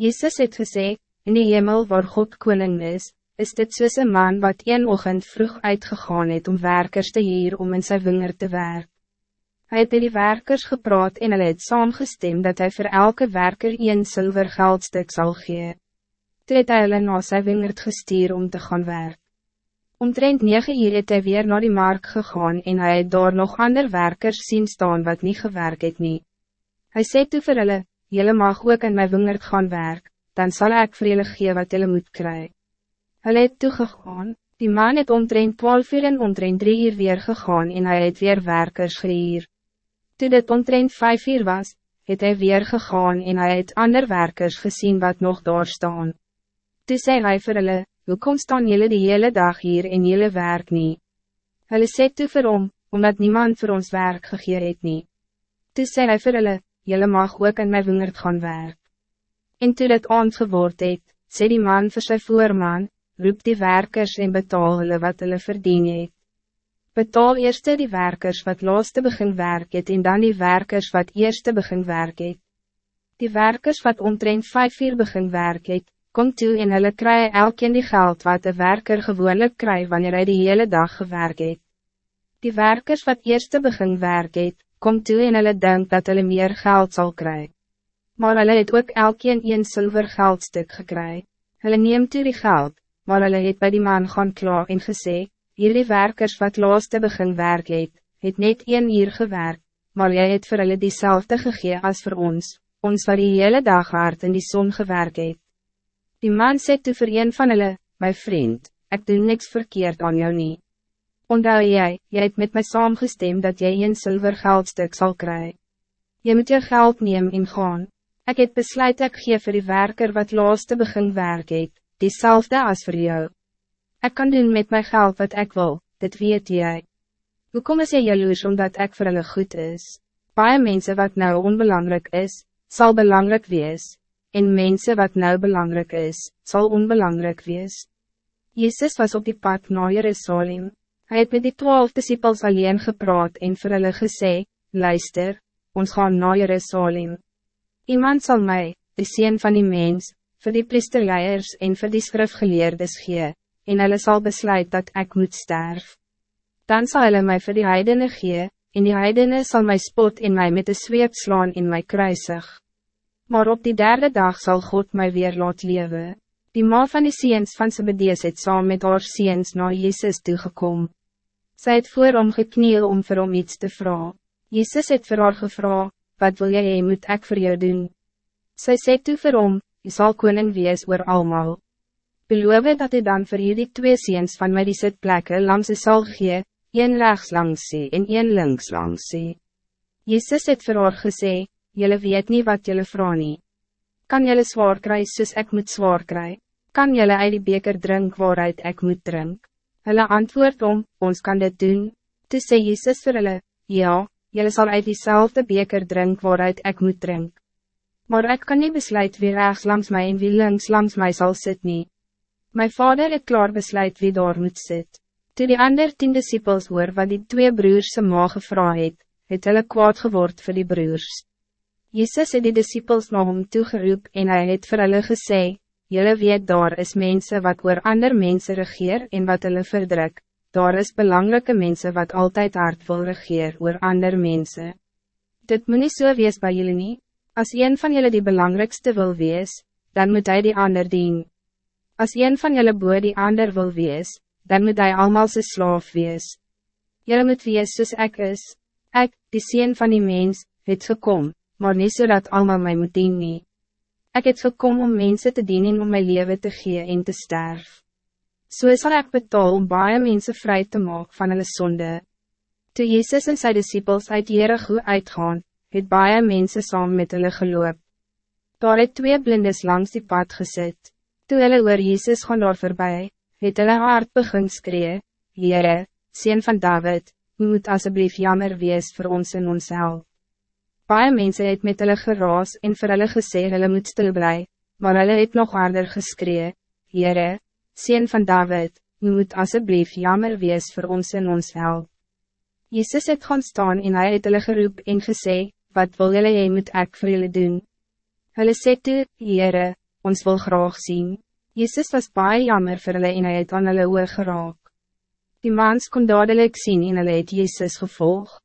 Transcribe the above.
Jezus het gesê, in die hemel waar God koning is, is dit soos een man wat een ochtend vroeg uitgegaan het om werkers te hier om in sy vinger te werk. Hij het met die werkers gepraat en hulle het saamgestem dat hij voor elke werker een zilver geldstuk zal gee. Toe het hy hulle na sy wingerd gestuur om te gaan werk. Omtrent 9 uur het hy weer naar die markt gegaan en hij het daar nog ander werkers zien staan wat niet gewerkt het nie. Hy sê toe vir hulle, Jullie mag ook in mijn wingerd gaan werk, dan zal ik vir julle gee wat jullie moet krijgen. Hulle het toegegaan, die man het omtrent 12 uur en omtrent 3 uur weer gegaan en hij het weer werkers gehuur. Toe dit omtrent 5 uur was, het hij weer gegaan en hij het ander werkers gezien wat nog daar staan. Toe sê hy vir hulle, hoekom staan jullie die hele dag hier en jullie werk niet? Hulle sê toe vir hom, omdat niemand voor ons werk gegee het nie. Toe sê hy vir hulle, jylle mag ook in my wingerd gaan werk. En toe dit aand geword het, sê die man vir sy voorman, roep die werkers en betaal hulle wat hulle verdien het. Betaal eerst die werkers wat laaste begin werk het en dan die werkers wat eerste begin werk het. Die werkers wat omtrent vijf uur begin werk het, kom toe en hulle kry elkeen die geld wat de werker gewoonlijk kry wanneer hij die hele dag gewerkt het. Die werkers wat eerste begin werk het, kom toe en hulle denk dat hulle meer geld zal krijgen. Maar hulle het ook elkeen een zilver geldstuk gekry. Hulle neem toe die geld, maar hulle het by die man gaan klaar en gesê, Hierdie werkers wat laaste begin werk het, het net een uur gewerkt, maar jy het vir hulle diezelfde gegee als voor ons, ons wat die hele dag hard in die zon gewerkt het. Die man sê toe vir een van hulle, my vriend, ik doe niks verkeerd aan jou niet. Ondou jy, jy het met my saamgestem dat jy een zilver geldstuk zal krijgen. Je moet je geld neem en gaan. Ik het besluit ek gee vir die werker wat laaste begin werk het, diezelfde als voor jou. Ik kan doen met mijn geld wat ik wil, dit weet jy. Hoe kom jy jaloers omdat ik voor hulle goed is? Baie mensen wat nou onbelangrijk is, zal belangrijk wees, en mensen wat nou belangrijk is, zal onbelangrijk wees. Jezus was op die pad naar Jerusalem. Hij het met die twaalf disciples alleen gepraat en vir hulle gesê, luister, ons gaan na Jerusalem. Iemand zal mij, de sien van die mens, voor die priesterleiers en voor die skrifgeleerdes gee, en hulle sal besluit dat ik moet sterf. Dan zal hulle mij voor die heidene gee, en die heidene zal mij spot in mij met de zweep slaan in mijn kruisig. Maar op die derde dag zal God mij weer laat leven. Die ma van die seens van Zebedees het saam met haar seens na Jezus toegekom. Sy het voor hom gekniel om vir hom iets te vragen. Jezus het vir haar gevra, wat wil jy, moet ek voor jou doen? Sy sê toe vir hom, jy sal koning wees oor almal. Beloof dat hy dan vir hierdie twee seens van my die sitplekke langs sy sal gee, een rechts langs sy en een links langs sy. Jezus het vir haar gesê, jylle weet niet wat jylle vraag nie. Kan jylle zwaar kry soos ek moet zwaar kry? Kan jylle uit die beker drink waaruit ek moet drink? Hulle antwoord om, ons kan dit doen. Toe sê Jesus vir hulle, ja, julle sal uit diezelfde beker drink waaruit ik moet drink. Maar ik kan niet besluit wie rechts langs mij en wie links langs mij zal sit nie. My vader het klaar besluit wie daar moet sit. Toe die ander tien disciples hoor wat die twee broers se ma gevra het, het hulle kwaad geword vir die broers. Jezus het die disciples na hom toegeroep en hij het vir hulle gesê, Jullie weet daar is mensen wat oor ander mensen regeer en wat hulle verdruk, daar is belangrijke mensen wat altijd hard wil regeer oor ander mensen. Dit moet niet so wees bij jullie niet. Als een van jullie die belangrijkste wil wees, dan moet hij die ander dien. Als een van jullie boer die ander wil wees, dan moet hij allemaal zijn slaaf wees. Jullie moet wees soos ek is. Ik, die sien van die mens, het gekom, maar niet zodat so allemaal mij moet dien nie. Ik het gekom om mensen te dienen om mijn leven te geven en te sterven. Zo so zal ik betaal om baie mensen vrij te maken van hulle sonde. Toe Jezus en zijn disciples uit Jericho uitgaan, het baie mensen saam met hulle geloop. Daar het twee blindes langs die pad gezet. Toe hulle oor Jezus gaan daar voorbij, het hulle hart begin skree, Heere, Seen van David, u moet alsjeblieft jammer wees voor ons en onszelf. Baie mense het met hulle geraas en vir hulle gesê hulle moet stil bly, maar hulle het nog harder geskree, Heere, Seen van David, u moet alsjeblieft jammer wees voor ons en ons help. Jezus het gaan staan en hy het hulle geroep en gesê, wat wil julle jy moet ek vir julle doen? Hulle sê toe, Heere, ons wil graag zien. Jezus was baie jammer vir hulle en hy het aan hulle oor geraak. Die mans kon dadelijk zien en hulle het Jezus gevolg.